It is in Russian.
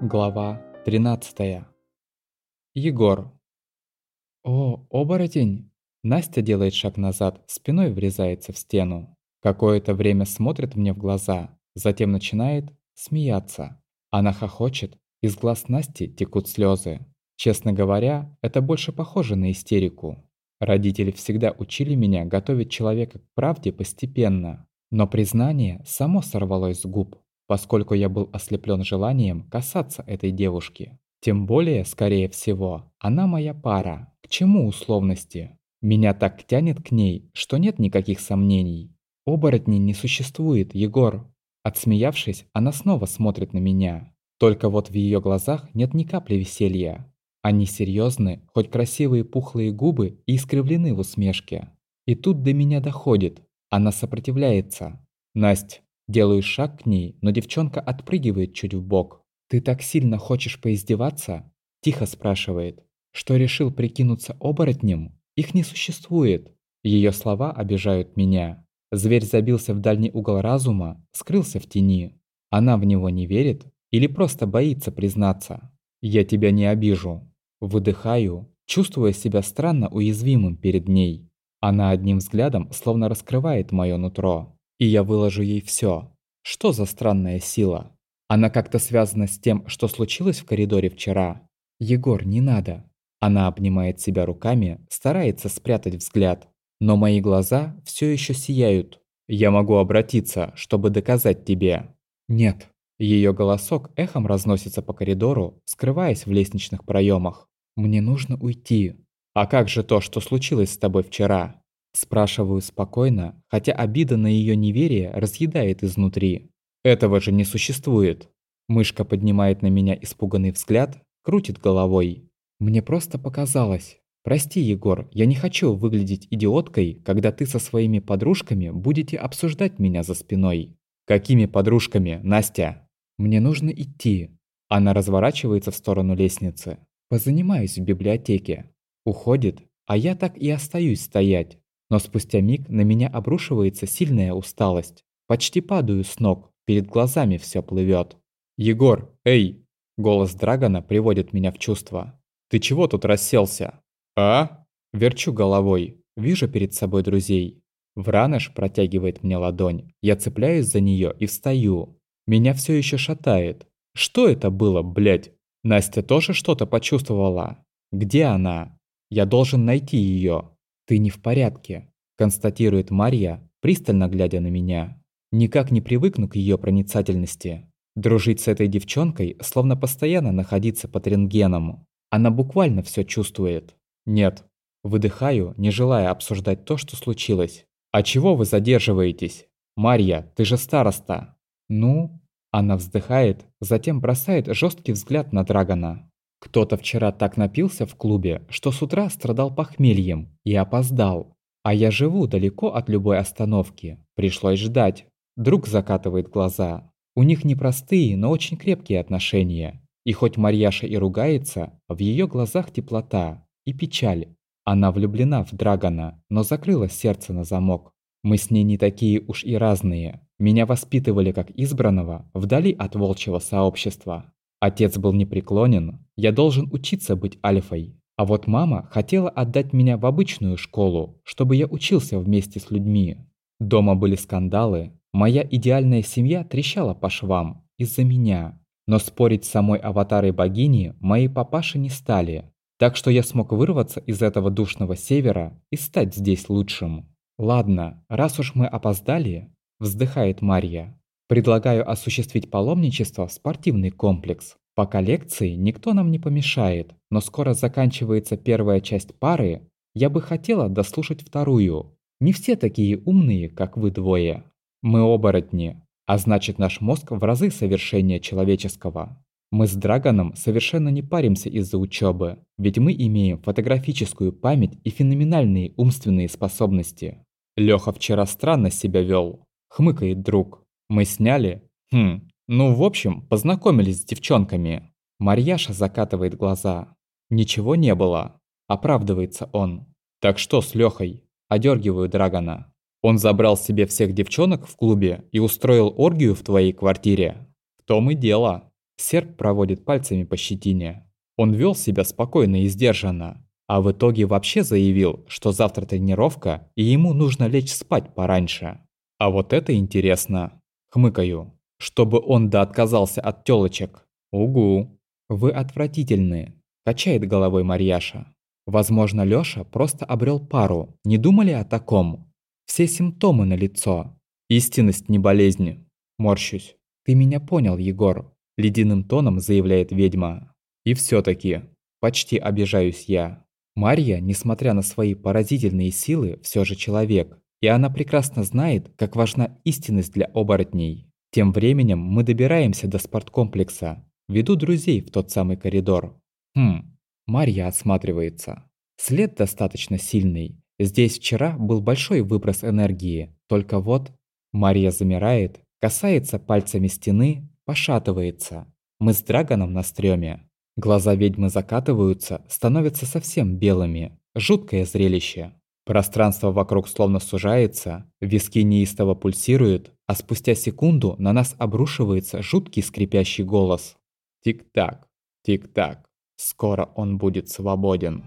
Глава 13. Егор. О, оборотень! Настя делает шаг назад, спиной врезается в стену. Какое-то время смотрит мне в глаза, затем начинает смеяться. Она хохочет, из глаз Насти текут слезы. Честно говоря, это больше похоже на истерику. Родители всегда учили меня готовить человека к правде постепенно, но признание само сорвалось с губ поскольку я был ослеплен желанием касаться этой девушки. Тем более, скорее всего, она моя пара. К чему условности? Меня так тянет к ней, что нет никаких сомнений. Оборотней не существует, Егор. Отсмеявшись, она снова смотрит на меня. Только вот в ее глазах нет ни капли веселья. Они серьезны, хоть красивые пухлые губы и искривлены в усмешке. И тут до меня доходит. Она сопротивляется. «Насть, Делаю шаг к ней, но девчонка отпрыгивает чуть в бок. «Ты так сильно хочешь поиздеваться?» Тихо спрашивает. «Что решил прикинуться оборотнем? Их не существует». Ее слова обижают меня. Зверь забился в дальний угол разума, скрылся в тени. Она в него не верит или просто боится признаться. «Я тебя не обижу». Выдыхаю, чувствуя себя странно уязвимым перед ней. Она одним взглядом словно раскрывает мое нутро. И я выложу ей все. Что за странная сила? Она как-то связана с тем, что случилось в коридоре вчера. Егор, не надо. Она обнимает себя руками, старается спрятать взгляд. Но мои глаза все еще сияют. Я могу обратиться, чтобы доказать тебе. Нет. Ее голосок эхом разносится по коридору, скрываясь в лестничных проемах. Мне нужно уйти. А как же то, что случилось с тобой вчера? Спрашиваю спокойно, хотя обида на ее неверие разъедает изнутри. Этого же не существует. Мышка поднимает на меня испуганный взгляд, крутит головой. Мне просто показалось. Прости, Егор, я не хочу выглядеть идиоткой, когда ты со своими подружками будете обсуждать меня за спиной. Какими подружками, Настя? Мне нужно идти. Она разворачивается в сторону лестницы. Позанимаюсь в библиотеке. Уходит, а я так и остаюсь стоять, но спустя миг на меня обрушивается сильная усталость. Почти падаю с ног, перед глазами все плывет. «Егор, эй!» Голос Драгона приводит меня в чувство. «Ты чего тут расселся?» «А?» Верчу головой, вижу перед собой друзей. Враныш протягивает мне ладонь. Я цепляюсь за нее и встаю. Меня все еще шатает. Что это было, блядь? Настя тоже что-то почувствовала? Где она? Я должен найти ее. «Ты не в порядке», – констатирует Марья, пристально глядя на меня. Никак не привыкну к ее проницательности. Дружить с этой девчонкой, словно постоянно находиться под рентгеном. Она буквально все чувствует. Нет. Выдыхаю, не желая обсуждать то, что случилось. «А чего вы задерживаетесь? Марья, ты же староста!» «Ну?» Она вздыхает, затем бросает жесткий взгляд на Драгона. Кто-то вчера так напился в клубе, что с утра страдал похмельем и опоздал. А я живу далеко от любой остановки. Пришлось ждать. Друг закатывает глаза. У них непростые, но очень крепкие отношения. И хоть Марьяша и ругается, в ее глазах теплота и печаль. Она влюблена в Драгона, но закрыла сердце на замок. Мы с ней не такие уж и разные. Меня воспитывали как избранного, вдали от волчьего сообщества. Отец был непреклонен, я должен учиться быть альфой. А вот мама хотела отдать меня в обычную школу, чтобы я учился вместе с людьми. Дома были скандалы, моя идеальная семья трещала по швам из-за меня. Но спорить с самой аватарой богини мои папаши не стали. Так что я смог вырваться из этого душного севера и стать здесь лучшим. Ладно, раз уж мы опоздали, вздыхает Марья. Предлагаю осуществить паломничество в спортивный комплекс. По коллекции никто нам не помешает, но скоро заканчивается первая часть пары, я бы хотела дослушать вторую. Не все такие умные, как вы двое. Мы оборотни, а значит наш мозг в разы совершеннее человеческого. Мы с Драгоном совершенно не паримся из-за учебы, ведь мы имеем фотографическую память и феноменальные умственные способности. Лёха вчера странно себя вел, хмыкает друг. Мы сняли? Хм, ну, в общем, познакомились с девчонками. Марьяша закатывает глаза. Ничего не было. Оправдывается он. Так что с Лёхой? Одергиваю Драгона. Он забрал себе всех девчонок в клубе и устроил оргию в твоей квартире. В том и дело. Серп проводит пальцами по щетине. Он вел себя спокойно и сдержанно, а в итоге вообще заявил, что завтра тренировка и ему нужно лечь спать пораньше. А вот это интересно. Хмыкаю. Чтобы он да отказался от тёлочек. Угу. Вы отвратительны. Качает головой Марьяша. Возможно, Лёша просто обрел пару. Не думали о таком? Все симптомы на лицо. Истинность не болезнь. Морщусь. Ты меня понял, Егор. Ледяным тоном заявляет ведьма. И все таки почти обижаюсь я. Марья, несмотря на свои поразительные силы, все же человек. И она прекрасно знает, как важна истинность для оборотней. Тем временем мы добираемся до спорткомплекса. Веду друзей в тот самый коридор. Хм, Марья осматривается. След достаточно сильный. Здесь вчера был большой выброс энергии. Только вот... Марья замирает, касается пальцами стены, пошатывается. Мы с Драгоном на стреме. Глаза ведьмы закатываются, становятся совсем белыми. Жуткое зрелище. Пространство вокруг словно сужается, виски неистово пульсируют, а спустя секунду на нас обрушивается жуткий скрипящий голос. Тик-так, тик-так, скоро он будет свободен.